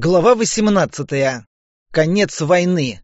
Глава 18. Конец войны.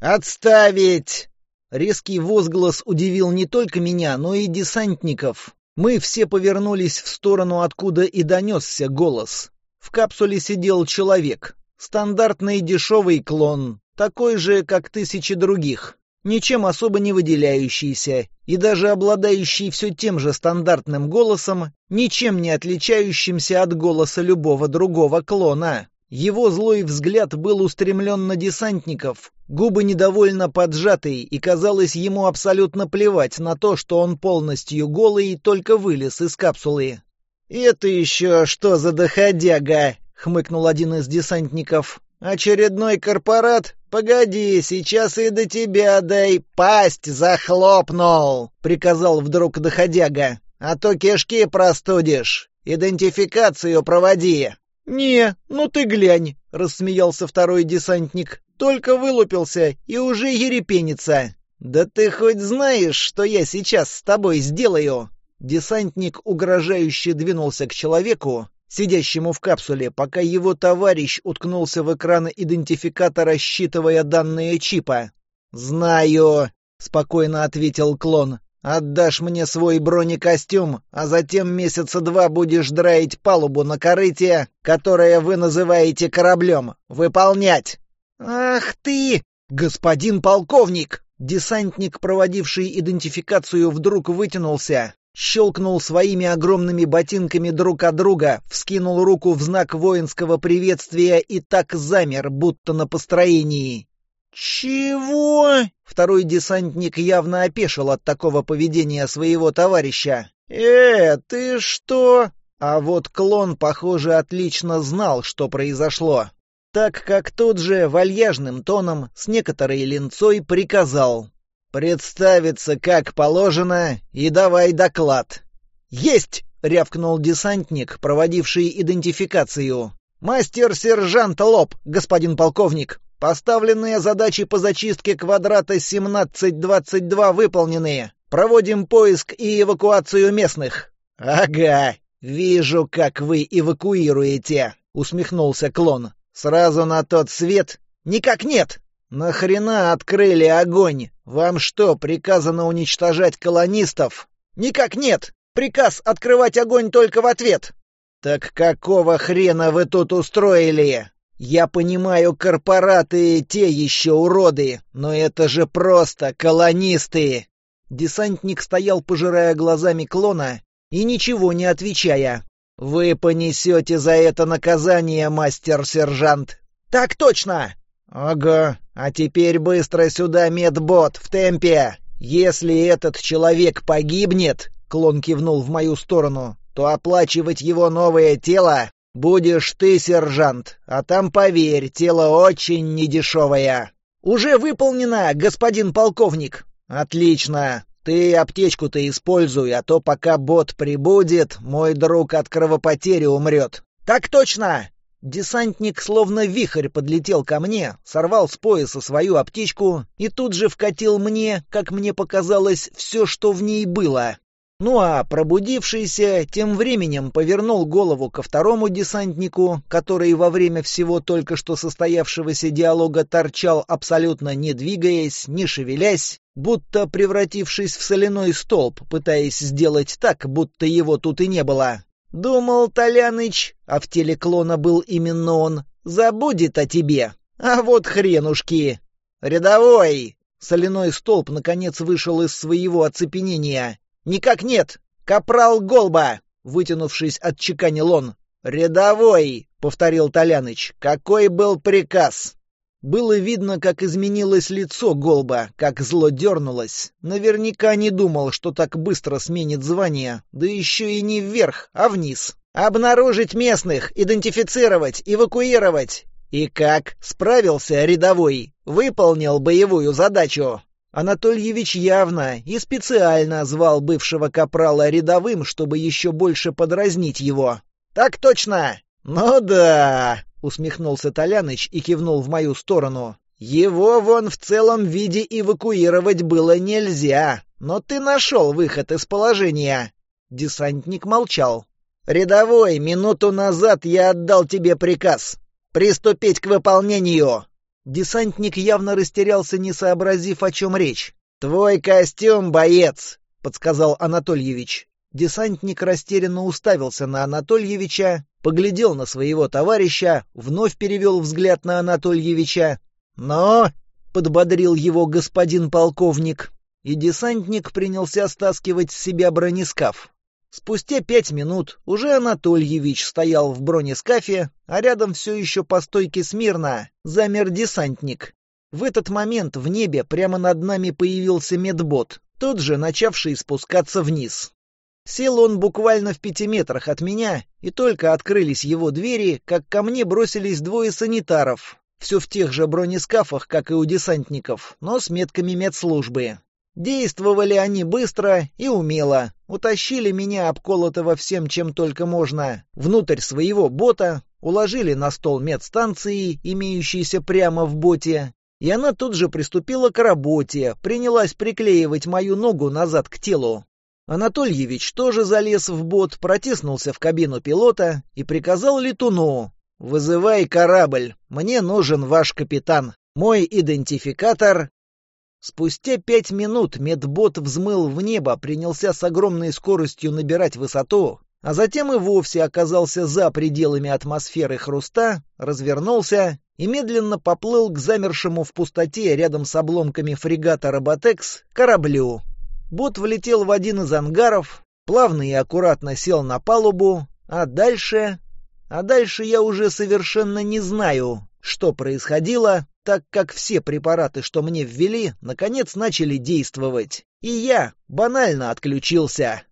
Отставить! Резкий возглас удивил не только меня, но и десантников. Мы все повернулись в сторону, откуда и донесся голос. В капсуле сидел человек. Стандартный дешевый клон, такой же, как тысячи других ничем особо не выделяющийся и даже обладающий все тем же стандартным голосом, ничем не отличающимся от голоса любого другого клона. Его злой взгляд был устремлен на десантников, губы недовольно поджатые и казалось ему абсолютно плевать на то, что он полностью голый и только вылез из капсулы. «Это еще что за доходяга?» — хмыкнул один из десантников. Очередной корпорат? Погоди, сейчас и до тебя дай. Пасть захлопнул, приказал вдруг доходяга. А то кишки простудишь. Идентификацию проводи. Не, ну ты глянь, рассмеялся второй десантник. Только вылупился и уже ерепенится. Да ты хоть знаешь, что я сейчас с тобой сделаю? Десантник угрожающе двинулся к человеку, сидящему в капсуле, пока его товарищ уткнулся в экраны идентификатора, считывая данные чипа. «Знаю», — спокойно ответил клон. «Отдашь мне свой бронекостюм, а затем месяца два будешь драить палубу на корыте, которое вы называете кораблем. Выполнять!» «Ах ты! Господин полковник!» Десантник, проводивший идентификацию, вдруг вытянулся, щелкнул своими огромными ботинками друг от друга, вскинул руку в знак воинского приветствия и так замер, будто на построении. «Чего?» Второй десантник явно опешил от такого поведения своего товарища. «Э, ты что?» А вот клон, похоже, отлично знал, что произошло, так как тут же вальяжным тоном с некоторой линцой приказал представиться как положено и давай доклад». «Есть!» — рявкнул десантник, проводивший идентификацию. «Мастер-сержант Лоб, господин полковник, поставленные задачи по зачистке квадрата 1722 выполнены. Проводим поиск и эвакуацию местных». «Ага, вижу, как вы эвакуируете», — усмехнулся клон. «Сразу на тот свет?» «Никак нет!» «Нахрена открыли огонь?» Вам что, приказано уничтожать колонистов? Никак нет. Приказ открывать огонь только в ответ. Так какого хрена вы тут устроили? Я понимаю, корпораты те еще уроды, но это же просто колонисты. Десантник стоял, пожирая глазами клона и ничего не отвечая. «Вы понесете за это наказание, мастер-сержант!» «Так точно!» «Ага, а теперь быстро сюда, медбот, в темпе! Если этот человек погибнет, — клон кивнул в мою сторону, — то оплачивать его новое тело будешь ты, сержант, а там, поверь, тело очень недешевое!» «Уже выполнено, господин полковник!» «Отлично! Ты аптечку-то используй, а то пока бот прибудет, мой друг от кровопотери умрет!» «Так точно!» Десантник словно вихрь подлетел ко мне, сорвал с пояса свою аптечку и тут же вкатил мне, как мне показалось, все, что в ней было. Ну а пробудившийся тем временем повернул голову ко второму десантнику, который во время всего только что состоявшегося диалога торчал абсолютно не двигаясь, не шевелясь, будто превратившись в соляной столб, пытаясь сделать так, будто его тут и не было. Думал, Толяныч, а в теле клона был именно он, забудет о тебе. А вот хренушки. Рядовой! Соляной столб наконец вышел из своего оцепенения. Никак нет! Капрал Голба! Вытянувшись, отчеканил он. «Рядовой!» — повторил Толяныч. «Какой был приказ?» Было видно, как изменилось лицо Голба, как зло дернулось. Наверняка не думал, что так быстро сменит звание, да еще и не вверх, а вниз. «Обнаружить местных, идентифицировать, эвакуировать!» «И как? Справился рядовой? Выполнил боевую задачу?» Анатольевич явно и специально звал бывшего капрала рядовым, чтобы еще больше подразнить его. «Так точно!» «Ну да!» усмехнулся Толяныч и кивнул в мою сторону. Его вон в целом виде эвакуировать было нельзя, но ты нашел выход из положения. Десантник молчал. «Рядовой, минуту назад я отдал тебе приказ. Приступить к выполнению!» Десантник явно растерялся, не сообразив, о чем речь. «Твой костюм, боец!» — подсказал Анатольевич. Десантник растерянно уставился на Анатольевича, поглядел на своего товарища, вновь перевел взгляд на Анатольевича. «Но!» — подбодрил его господин полковник. И десантник принялся стаскивать с себя бронескаф. Спустя пять минут уже Анатольевич стоял в бронескафе, а рядом все еще по стойке смирно замер десантник. В этот момент в небе прямо над нами появился медбот, тот же начавший спускаться вниз. Сел он буквально в пяти метрах от меня, и только открылись его двери, как ко мне бросились двое санитаров. Все в тех же бронескафах, как и у десантников, но с метками медслужбы. Действовали они быстро и умело. Утащили меня обколотого всем, чем только можно, внутрь своего бота, уложили на стол медстанции, имеющейся прямо в боте, и она тут же приступила к работе, принялась приклеивать мою ногу назад к телу. Анатольевич тоже залез в бот, протиснулся в кабину пилота и приказал летуну «Вызывай корабль, мне нужен ваш капитан, мой идентификатор». Спустя пять минут медбот взмыл в небо, принялся с огромной скоростью набирать высоту, а затем и вовсе оказался за пределами атмосферы хруста, развернулся и медленно поплыл к замершему в пустоте рядом с обломками фрегата «Роботекс» кораблю. Бот влетел в один из ангаров, плавно и аккуратно сел на палубу, а дальше... А дальше я уже совершенно не знаю, что происходило, так как все препараты, что мне ввели, наконец начали действовать. И я банально отключился.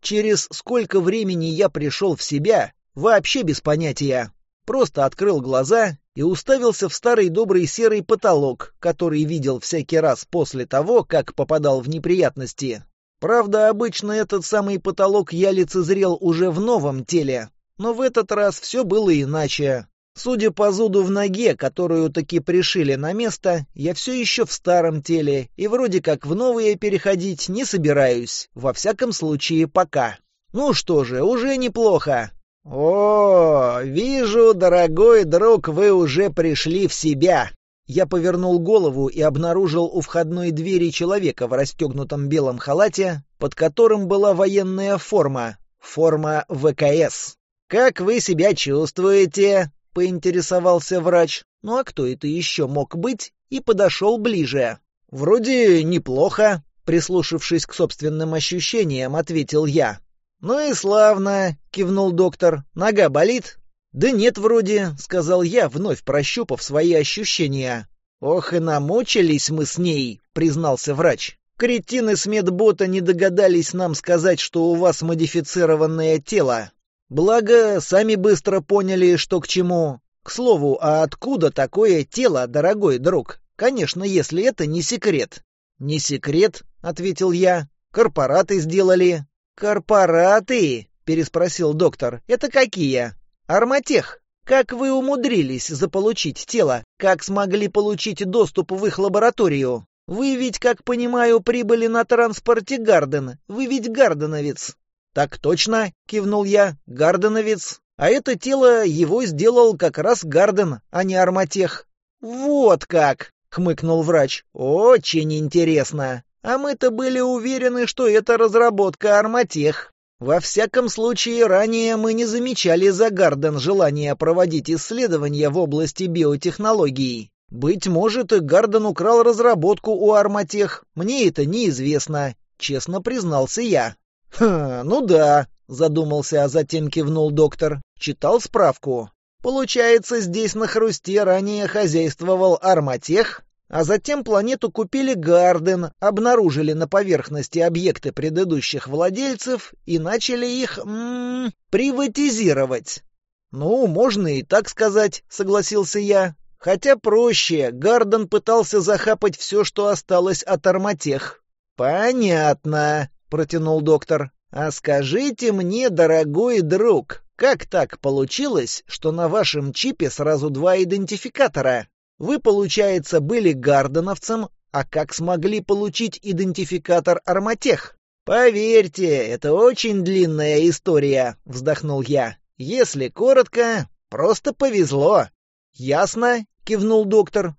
Через сколько времени я пришел в себя, вообще без понятия. Просто открыл глаза и уставился в старый добрый серый потолок, который видел всякий раз после того, как попадал в неприятности. Правда, обычно этот самый потолок я лицезрел уже в новом теле, но в этот раз все было иначе. Судя по зуду в ноге, которую таки пришили на место, я все еще в старом теле и вроде как в новое переходить не собираюсь, во всяком случае пока. Ну что же, уже неплохо. «О, вижу, дорогой друг, вы уже пришли в себя!» Я повернул голову и обнаружил у входной двери человека в расстегнутом белом халате, под которым была военная форма, форма ВКС. «Как вы себя чувствуете?» — поинтересовался врач. «Ну а кто это еще мог быть?» И подошел ближе. «Вроде неплохо», — прислушавшись к собственным ощущениям, ответил я. «Ну и славно!» — кивнул доктор. «Нога болит?» «Да нет, вроде», — сказал я, вновь прощупав свои ощущения. «Ох и намучились мы с ней», — признался врач. «Кретины с медбота не догадались нам сказать, что у вас модифицированное тело. Благо, сами быстро поняли, что к чему. К слову, а откуда такое тело, дорогой друг? Конечно, если это не секрет». «Не секрет», — ответил я. «Корпораты сделали, «Корпораты?» — переспросил доктор. «Это какие?» «Арматех. Как вы умудрились заполучить тело? Как смогли получить доступ в их лабораторию? Вы ведь, как понимаю, прибыли на транспорте Гарден. Вы ведь Гарденовец». «Так точно», — кивнул я, — «Гарденовец. А это тело его сделал как раз Гарден, а не Арматех». «Вот как!» — хмыкнул врач. «Очень интересно!» А мы-то были уверены, что это разработка арматех. Во всяком случае, ранее мы не замечали за Гарден желания проводить исследования в области биотехнологий. Быть может, и Гарден украл разработку у арматех. Мне это неизвестно, честно признался я. «Хм, ну да», — задумался, а затем кивнул доктор. Читал справку. «Получается, здесь на хрусте ранее хозяйствовал арматех, а затем планету купили Гарден, обнаружили на поверхности объекты предыдущих владельцев и начали их ммм, приватизировать. «Ну, можно и так сказать», — согласился я. «Хотя проще, Гарден пытался захапать все, что осталось от Арматех». «Понятно», — протянул доктор. «А скажите мне, дорогой друг, как так получилось, что на вашем чипе сразу два идентификатора? Вы, получается, были гардоновцем, а как смогли получить идентификатор «Арматех»?» «Поверьте, это очень длинная история», — вздохнул я. «Если коротко, просто повезло». «Ясно?» — кивнул доктор.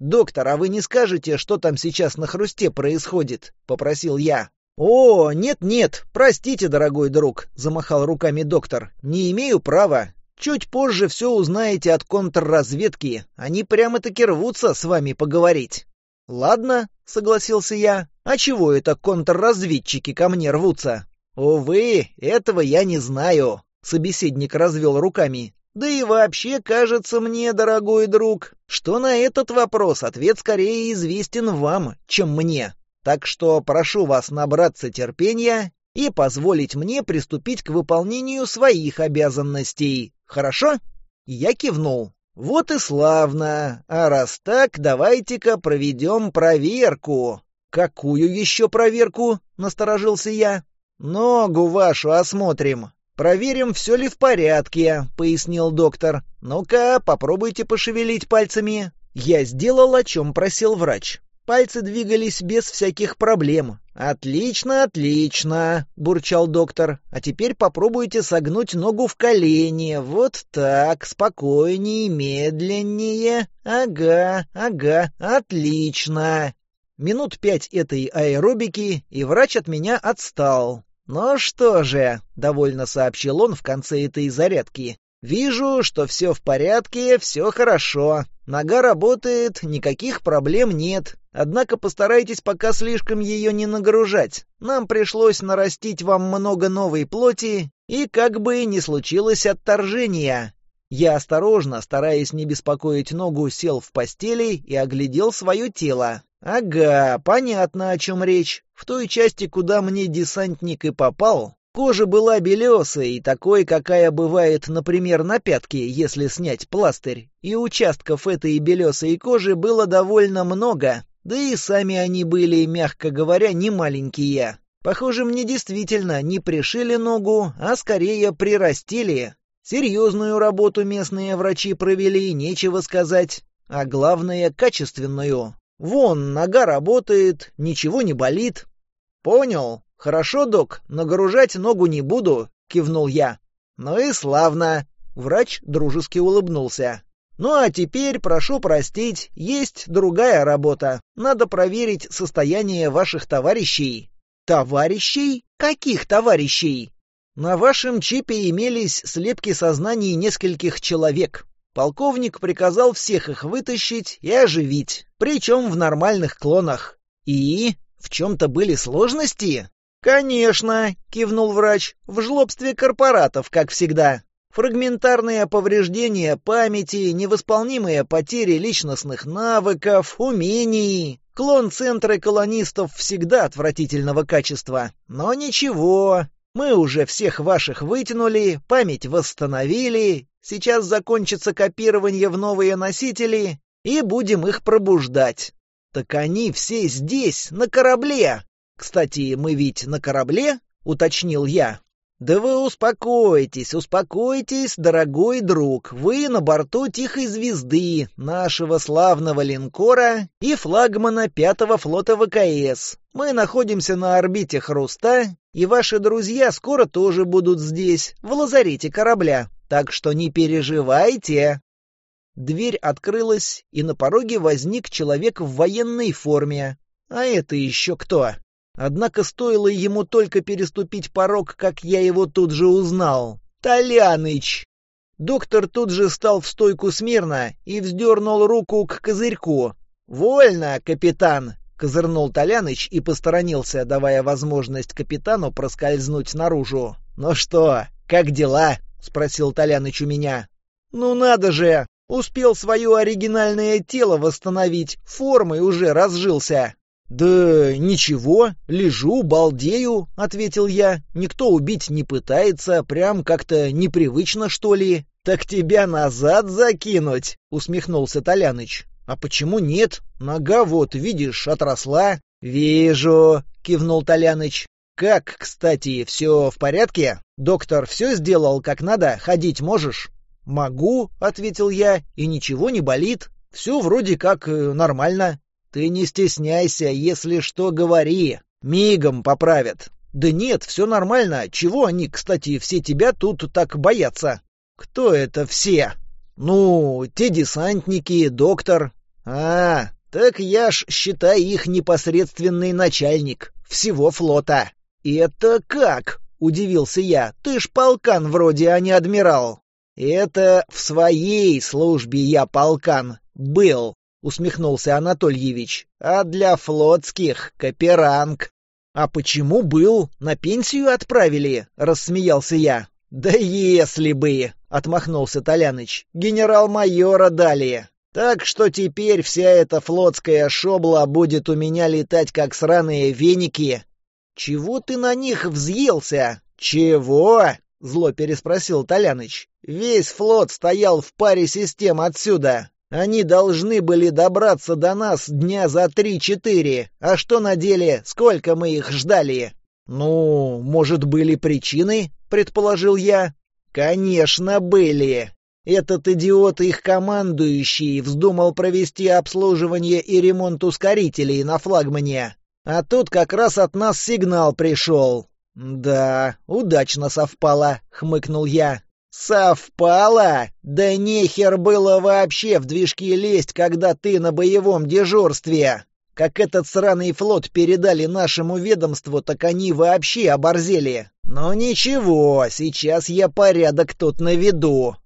«Доктор, а вы не скажете, что там сейчас на хрусте происходит?» — попросил я. «О, нет-нет, простите, дорогой друг», — замахал руками доктор. «Не имею права. Чуть позже все узнаете от контрразведки. Они прямо-таки рвутся с вами поговорить». «Ладно», — согласился я. «А чего это контрразведчики ко мне рвутся?» «Увы, этого я не знаю», — собеседник развел руками. «Да и вообще, кажется мне, дорогой друг, что на этот вопрос ответ скорее известен вам, чем мне. Так что прошу вас набраться терпения и позволить мне приступить к выполнению своих обязанностей. Хорошо?» Я кивнул. «Вот и славно. А раз так, давайте-ка проведем проверку». «Какую еще проверку?» — насторожился я. «Ногу вашу осмотрим. Проверим, все ли в порядке», — пояснил доктор. «Ну-ка, попробуйте пошевелить пальцами». Я сделал, о чем просил врач. Пальцы двигались без всяких проблем. «Отлично, отлично!» — бурчал доктор. «А теперь попробуйте согнуть ногу в колене, Вот так, спокойнее, медленнее. Ага, ага, отлично!» Минут пять этой аэробики, и врач от меня отстал. «Ну что же», — довольно сообщил он в конце этой зарядки, Вижу, что все в порядке, все хорошо. Нога работает, никаких проблем нет. Однако постарайтесь пока слишком ее не нагружать. Нам пришлось нарастить вам много новой плоти, и как бы ни случилось отторжения, Я осторожно, стараясь не беспокоить ногу, сел в постели и оглядел свое тело. Ага, понятно, о чем речь. В той части, куда мне десантник и попал, Кожа была белесой, такой, какая бывает, например, на пятке, если снять пластырь, и участков этой белесой кожи было довольно много, да и сами они были, мягко говоря, не маленькие. Похоже, мне действительно не пришили ногу, а скорее прирастили. Серьезную работу местные врачи провели, нечего сказать, а главное, качественную. Вон, нога работает, ничего не болит. Понял, «Хорошо, док, нагружать ногу не буду», — кивнул я. «Ну и славно», — врач дружески улыбнулся. «Ну а теперь прошу простить, есть другая работа. Надо проверить состояние ваших товарищей». «Товарищей? Каких товарищей?» «На вашем чипе имелись слепки сознаний нескольких человек», Полковник приказал всех их вытащить и оживить, причем в нормальных клонах. И в чем-то были сложности? «Конечно», — кивнул врач, — «в жлобстве корпоратов, как всегда. Фрагментарные повреждения памяти, невосполнимые потери личностных навыков, умений. Клон центра колонистов всегда отвратительного качества. Но ничего, мы уже всех ваших вытянули, память восстановили, сейчас закончится копирование в новые носители, и будем их пробуждать». «Так они все здесь, на корабле!» Кстати, мы ведь на корабле, уточнил я. Да вы успокойтесь, успокойтесь, дорогой друг. Вы на борту Тихой звезды, нашего славного линкора и флагмана пятого флота ВКС. Мы находимся на орбите Хруста, и ваши друзья скоро тоже будут здесь, в лазарете корабля. Так что не переживайте. Дверь открылась, и на пороге возник человек в военной форме. А это еще кто? Однако стоило ему только переступить порог, как я его тут же узнал. «Толяныч!» Доктор тут же стал в стойку смирно и вздернул руку к козырьку. «Вольно, капитан!» — козырнул Толяныч и посторонился, давая возможность капитану проскользнуть наружу. «Ну что, как дела?» — спросил Толяныч у меня. «Ну надо же! Успел свое оригинальное тело восстановить, формой уже разжился!» «Да ничего, лежу, балдею», — ответил я. «Никто убить не пытается, прям как-то непривычно, что ли». «Так тебя назад закинуть?» — усмехнулся Толяныч. «А почему нет? Нога вот, видишь, отросла». «Вижу», — кивнул Толяныч. «Как, кстати, все в порядке? Доктор все сделал как надо, ходить можешь?» «Могу», — ответил я, — «и ничего не болит. Все вроде как э, нормально». Ты не стесняйся, если что, говори. Мигом поправят. Да нет, все нормально. Чего они, кстати, все тебя тут так боятся? Кто это все? Ну, те десантники, доктор. А, так я ж, считай, их непосредственный начальник всего флота. Это как? Удивился я. Ты ж полкан вроде, а не адмирал. Это в своей службе я полкан был. — усмехнулся Анатольевич. «А для флотских — коперанг. «А почему был? На пенсию отправили?» — рассмеялся я. «Да если бы!» — отмахнулся Толяныч. «Генерал-майора дали. Так что теперь вся эта флотская шобла будет у меня летать, как сраные веники». «Чего ты на них взъелся?» «Чего?» — зло переспросил Толяныч. «Весь флот стоял в паре систем отсюда. Они должны были добраться до нас дня за три-четыре. А что на деле? Сколько мы их ждали? Ну, может, были причины, предположил я. Конечно, были. Этот идиот их командующий вздумал провести обслуживание и ремонт ускорителей на флагмане. А тут как раз от нас сигнал пришел. Да, удачно совпало, хмыкнул я. «Совпало? Да нехер было вообще в движке лезть, когда ты на боевом дежурстве!» Как этот сраный флот передали нашему ведомству, так они вообще оборзели. Но ничего, сейчас я порядок тут наведу.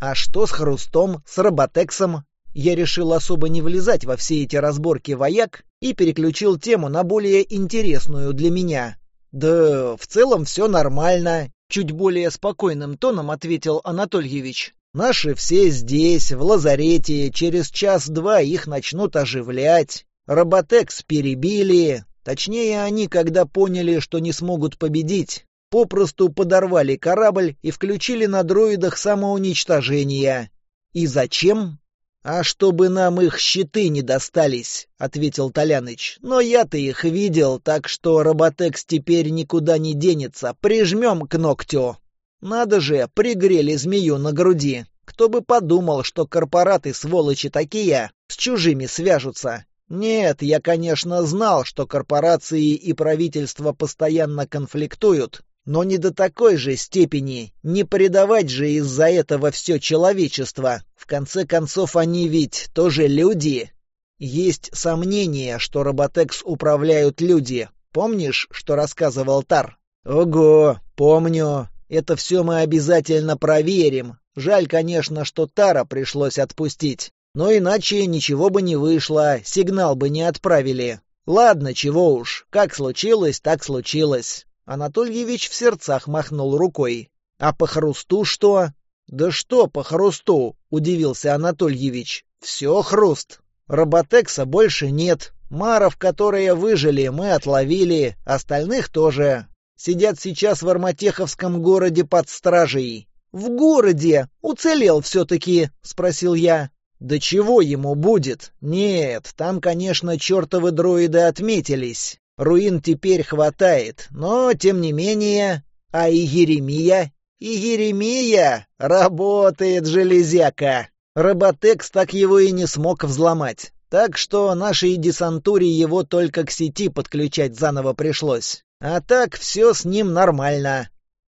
А что с Хрустом, с Роботексом? Я решил особо не влезать во все эти разборки вояк и переключил тему на более интересную для меня. Да, в целом все нормально. Чуть более спокойным тоном ответил Анатольевич. «Наши все здесь, в лазарете. Через час-два их начнут оживлять. Роботекс перебили. Точнее, они, когда поняли, что не смогут победить, попросту подорвали корабль и включили на дроидах самоуничтожение. И зачем? «А чтобы нам их щиты не достались», — ответил Толяныч. «Но я-то их видел, так что роботекс теперь никуда не денется. Прижмем к ногтю». Надо же, пригрели змею на груди. Кто бы подумал, что корпораты, сволочи такие, с чужими свяжутся. Нет, я, конечно, знал, что корпорации и правительство постоянно конфликтуют, но не до такой же степени, не предавать же из-за этого все человечество. В конце концов, они ведь тоже люди. Есть сомнение, что Роботекс управляют люди. Помнишь, что рассказывал Тар? Ого, помню. Это все мы обязательно проверим. Жаль, конечно, что Тара пришлось отпустить. Но иначе ничего бы не вышло, сигнал бы не отправили. Ладно, чего уж. Как случилось, так случилось. Анатольевич в сердцах махнул рукой. «А по хрусту что?» «Да что по хрусту?» — удивился Анатольевич. «Все хруст. Роботекса больше нет. Маров, которые выжили, мы отловили. Остальных тоже. Сидят сейчас в Арматеховском городе под стражей». «В городе! Уцелел все-таки?» — спросил я. «Да чего ему будет? Нет, там, конечно, чертовы дроиды отметились. Руин теперь хватает, но, тем не менее... А и Еремия? И Еремия! Работает железяка! Роботекс так его и не смог взломать. Так что нашей десантуре его только к сети подключать заново пришлось. А так все с ним нормально.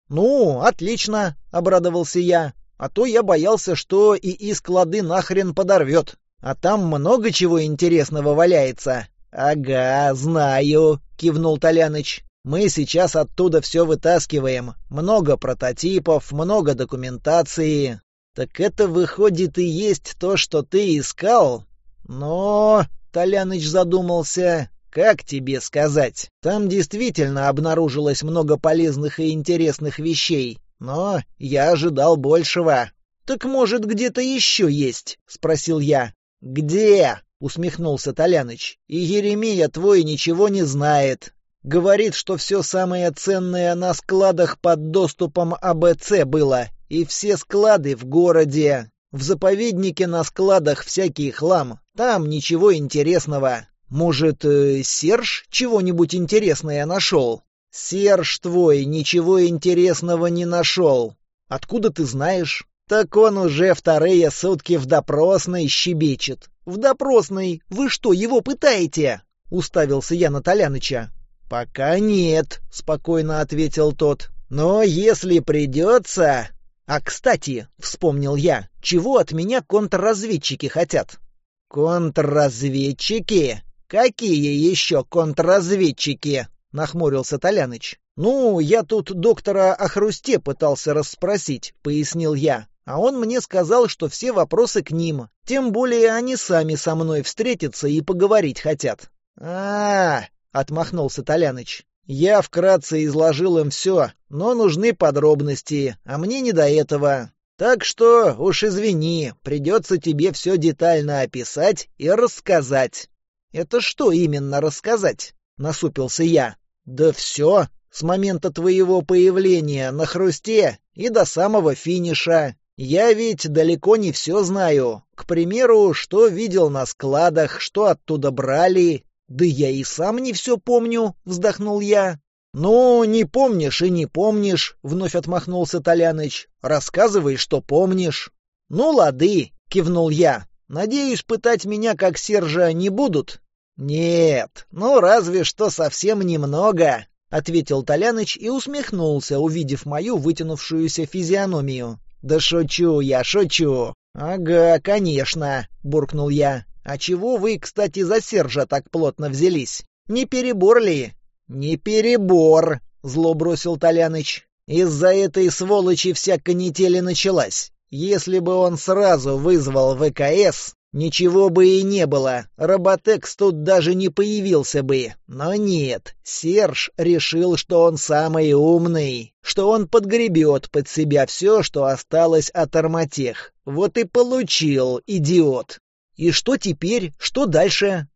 «Ну, отлично», — обрадовался я. «А то я боялся, что и из склады нахрен подорвет. А там много чего интересного валяется. «Ага, знаю», — кивнул Толяныч. «Мы сейчас оттуда все вытаскиваем. Много прототипов, много документации. Так это, выходит, и есть то, что ты искал? Но...» — Толяныч задумался. «Как тебе сказать? Там действительно обнаружилось много полезных и интересных вещей. Но я ожидал большего». «Так, может, где-то еще есть?» — спросил я. «Где?» — усмехнулся Толяныч. «И Еремия твой ничего не знает. Говорит, что все самое ценное на складах под доступом АБЦ было, и все склады в городе. В заповеднике на складах всякий хлам, там ничего интересного. Может, э, Серж чего-нибудь интересное нашел?» «Серж твой ничего интересного не нашел. Откуда ты знаешь?» Так он уже вторые сутки в допросной щебечет. В допросной? Вы что, его пытаете? Уставился я на Толяныча. Пока нет, спокойно ответил тот. Но если придется... А кстати, вспомнил я, чего от меня контрразведчики хотят? Контрразведчики? Какие еще контрразведчики? Нахмурился Толяныч. «Ну, я тут доктора о хрусте пытался расспросить», — пояснил я а он мне сказал, что все вопросы к ним, тем более они сами со мной встретятся и поговорить хотят. а, -а, -а отмахнулся Толяныч. «Я вкратце изложил им все, но нужны подробности, а мне не до этого. Так что уж извини, придется тебе все детально описать и рассказать». «Это что именно рассказать?» — насупился я. «Да все, с момента твоего появления на хрусте и до самого финиша. Я ведь далеко не все знаю. К примеру, что видел на складах, что оттуда брали. Да я и сам не все помню, вздохнул я. Ну, не помнишь и не помнишь, вновь отмахнулся Толяныч. Рассказывай, что помнишь. Ну, лады, кивнул я. Надеюсь, пытать меня как Сержа не будут. Нет, ну разве что совсем немного, ответил Толяныч и усмехнулся, увидев мою вытянувшуюся физиономию. «Да шучу я, шучу!» «Ага, конечно!» — буркнул я. «А чего вы, кстати, за Сержа так плотно взялись? Не перебор ли?» «Не перебор!» — зло бросил Толяныч. «Из-за этой сволочи вся канитель началась. Если бы он сразу вызвал ВКС, Ничего бы и не было, Роботекс тут даже не появился бы. Но нет, Серж решил, что он самый умный, что он подгребет под себя все, что осталось от Арматех. Вот и получил, идиот. И что теперь, что дальше?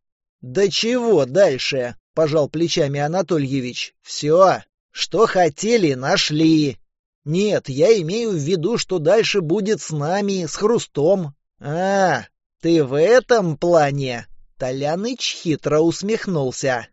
Да чего дальше, пожал плечами Анатольевич. Все, что хотели, нашли. Нет, я имею в виду, что дальше будет с нами, с Хрустом. А, «Ты в этом плане?» Толяныч хитро усмехнулся.